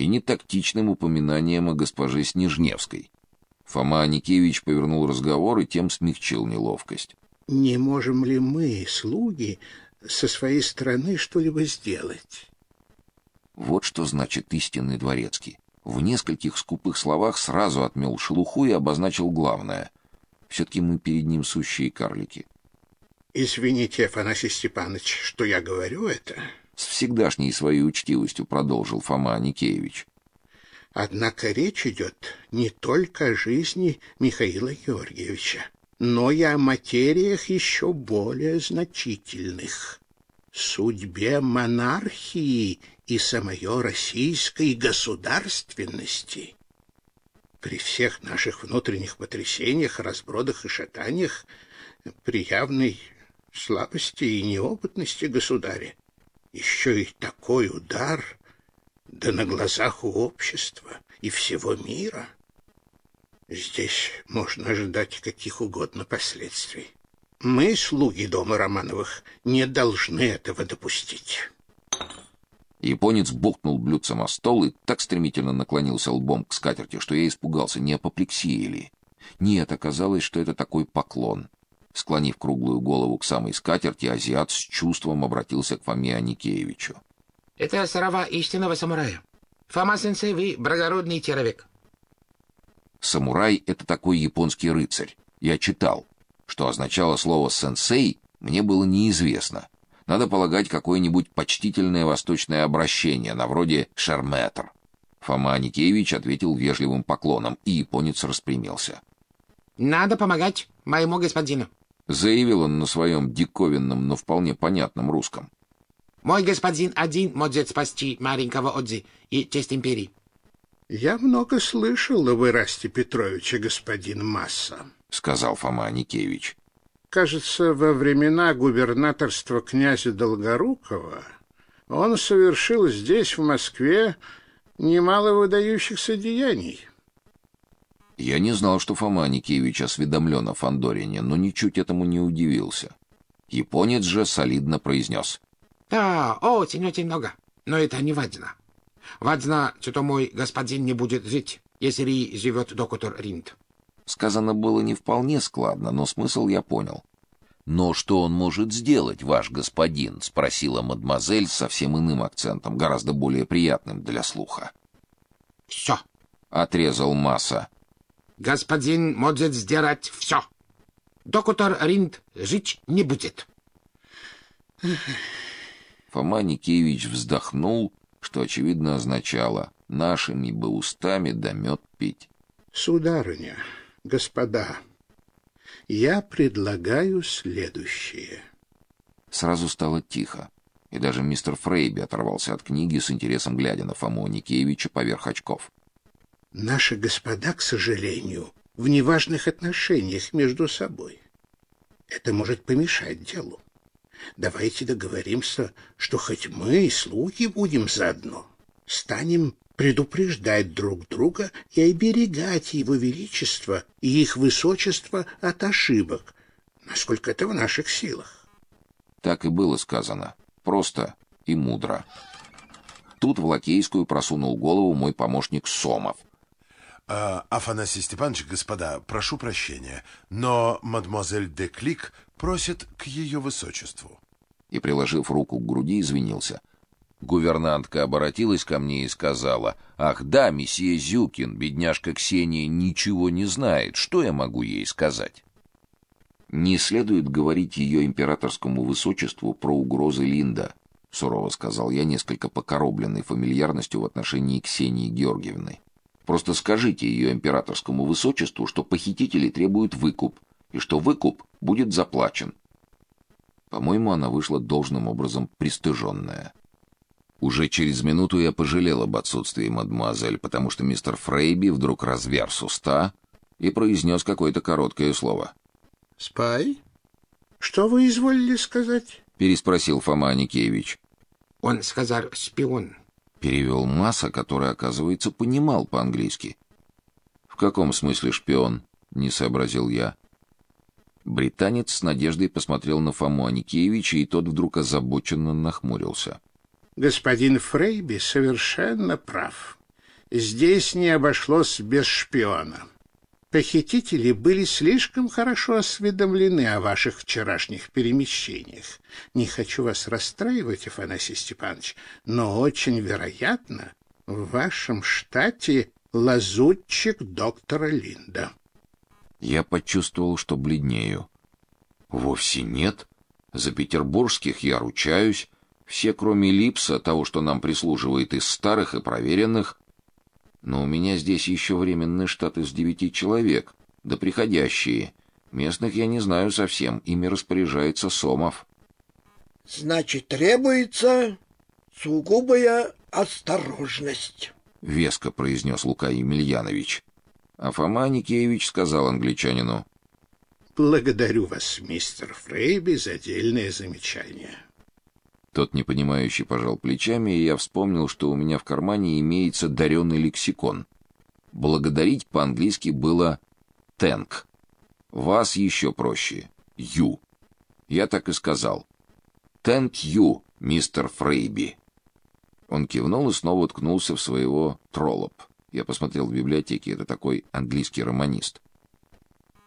и нетактичным упоминанием о госпоже Снежневской. Фома Аникевич повернул разговор и тем смягчил неловкость. Не можем ли мы, слуги, со своей стороны что-либо сделать? Вот что значит истинный дворецкий. В нескольких скупых словах сразу отмел шелуху и обозначил главное. Все-таки мы перед ним сущие карлики. Извините, Афанасий Степанович, что я говорю это. С всегдашней своей учтивостью продолжил Фома Никеевич. Однако речь идет не только о жизни Михаила Георгиевича, но и о материях еще более значительных. Судьбе монархии и самой российской государственности. При всех наших внутренних потрясениях, разбродах и шатаниях, при явной слабости и неопытности государя. Еще и такой удар, да на глазах у общества и всего мира. Здесь можно ожидать каких угодно последствий. Мы, слуги дома Романовых, не должны этого допустить. Японец бухнул блюдцем о стол и так стремительно наклонился лбом к скатерти, что я испугался, не апоплексия ли. Нет, оказалось, что это такой поклон. Склонив круглую голову к самой скатерти, азиат с чувством обратился к Фоме Аникеевичу. Это слова истинного самурая. Фома-сенсей, вы благородный человек. Самурай — это такой японский рыцарь. Я читал. Что означало слово «сенсей», мне было неизвестно. Надо полагать какое-нибудь почтительное восточное обращение, на вроде «шерметр». Фома Аникеевич ответил вежливым поклоном, и японец распрямился. «Надо помогать моему господину заявил он на своем диковинном, но вполне понятном русском. Мой господин один может спасти маленького Одзи и честь империи. Я много слышал о Ирасте Петровиче, господин Масса, сказал Фома Никевич. Кажется, во времена губернаторства князя Долгорукова он совершил здесь, в Москве, немало выдающихся деяний. Я не знал, что Фома Никеевич осведомлен о Фандорине, но ничуть этому не удивился. Японец же солидно произнес. «Да, очень-очень много, но это не важно. Важно, что мой господин не будет жить, если живет доктор Ринд». Сказано было не вполне складно, но смысл я понял. «Но что он может сделать, ваш господин?» — спросила мадемуазель с совсем иным акцентом, гораздо более приятным для слуха. «Все», — отрезал Масса. Господин может сделать все. Доктор Ринд жить не будет. Фома Никеевич вздохнул, что очевидно означало «нашими бы устами да мед пить». Сударыня, господа, я предлагаю следующее. Сразу стало тихо, и даже мистер Фрейби оторвался от книги с интересом глядя на Фому Никеевича поверх очков. Наши господа, к сожалению, в неважных отношениях между собой. Это может помешать делу. Давайте договоримся, что хоть мы и слуги будем заодно, станем предупреждать друг друга и оберегать его величество и их высочество от ошибок, насколько это в наших силах. Так и было сказано, просто и мудро. Тут в лакейскую просунул голову мой помощник Сомов — Афанасий Степанович, господа, прошу прощения, но мадемуазель де Клик просит к ее высочеству. И, приложив руку к груди, извинился. Гувернантка обратилась ко мне и сказала, «Ах да, месье Зюкин, бедняжка Ксения ничего не знает, что я могу ей сказать?» «Не следует говорить ее императорскому высочеству про угрозы Линда», — сурово сказал я, несколько покоробленный фамильярностью в отношении Ксении Георгиевны. Просто скажите ее императорскому высочеству, что похитители требуют выкуп, и что выкуп будет заплачен. По-моему, она вышла должным образом пристыженная. Уже через минуту я пожалел об отсутствии мадемуазель, потому что мистер Фрейби вдруг разверз уста и произнес какое-то короткое слово. «Спай? Что вы изволили сказать?» — переспросил Фома Аникеевич. «Он сказал «шпион» перевел Масса, который, оказывается, понимал по-английски. В каком смысле шпион? не сообразил я. Британец с надеждой посмотрел на Фому Аникеевича, и тот вдруг озабоченно нахмурился. Господин Фрейби совершенно прав. здесь не обошлось без шпиона. Похитители были слишком хорошо осведомлены о ваших вчерашних перемещениях. Не хочу вас расстраивать, Афанасий Степанович, но очень вероятно, в вашем штате лазутчик доктора Линда. Я почувствовал, что бледнею. Вовсе нет. За петербургских я ручаюсь. Все, кроме Липса, того, что нам прислуживает из старых и проверенных, но у меня здесь еще временный штат из девяти человек, да приходящие. Местных я не знаю совсем, ими распоряжается Сомов. Значит, требуется сугубая осторожность, веско произнес Лука Емельянович. А Фома Никеевич сказал англичанину: "Благодарю вас, мистер Фрейби, за отдельное замечание. Тот непонимающе пожал плечами, и я вспомнил, что у меня в кармане имеется даренный лексикон. Благодарить по-английски было «thank». Вас еще проще «you». Я так и сказал. «Thank you, мистер Фрейби». Он кивнул и снова уткнулся в своего троллоп. Я посмотрел в библиотеке, это такой английский романист.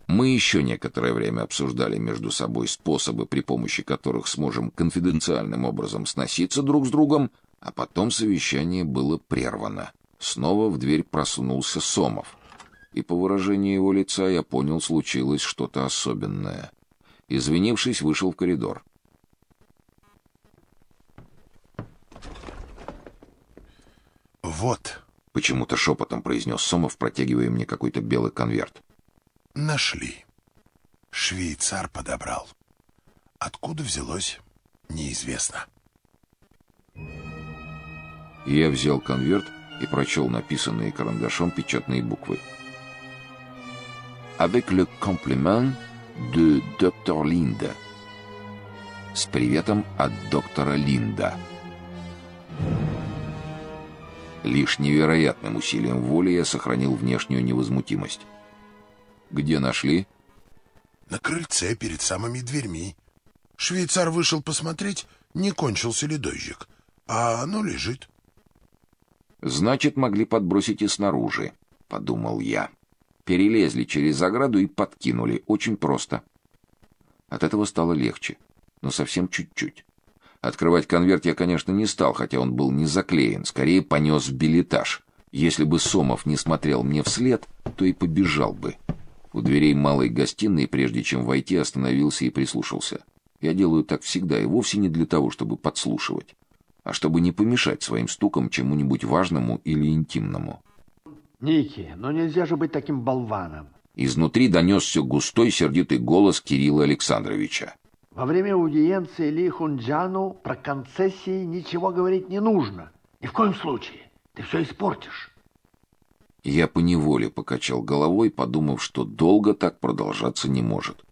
Мы еще некоторое время обсуждали между собой способы, при помощи которых сможем конфиденциальным образом сноситься друг с другом, а потом совещание было прервано. Снова в дверь просунулся Сомов, и по выражению его лица я понял, случилось что-то особенное. Извинившись, вышел в коридор. Вот, почему-то шепотом произнес Сомов, протягивая мне какой-то белый конверт. Нашли. Швейцар подобрал. Откуда взялось, неизвестно. Я взял конверт и прочел написанные карандашом печатные буквы. Avec le compliment de доктор Линда. С приветом от доктора Линда. Лишь невероятным усилием воли я сохранил внешнюю невозмутимость. Где нашли? На крыльце перед самыми дверьми. Швейцар вышел посмотреть, не кончился ли дождик, а оно лежит. Значит, могли подбросить и снаружи, подумал я. Перелезли через ограду и подкинули, очень просто. От этого стало легче, но совсем чуть-чуть. Открывать конверт я, конечно, не стал, хотя он был не заклеен, скорее понес билетаж. Если бы Сомов не смотрел мне вслед, то и побежал бы. У дверей малой гостиной, прежде чем войти, остановился и прислушался. Я делаю так всегда, и вовсе не для того, чтобы подслушивать, а чтобы не помешать своим стукам чему-нибудь важному или интимному. Ники, но нельзя же быть таким болваном. Изнутри донесся густой сердитый голос Кирилла Александровича. Во время аудиенции Ли Хунджану про концессии ничего говорить не нужно. Ни в коем случае. Ты все испортишь. Я поневоле покачал головой, подумав, что долго так продолжаться не может.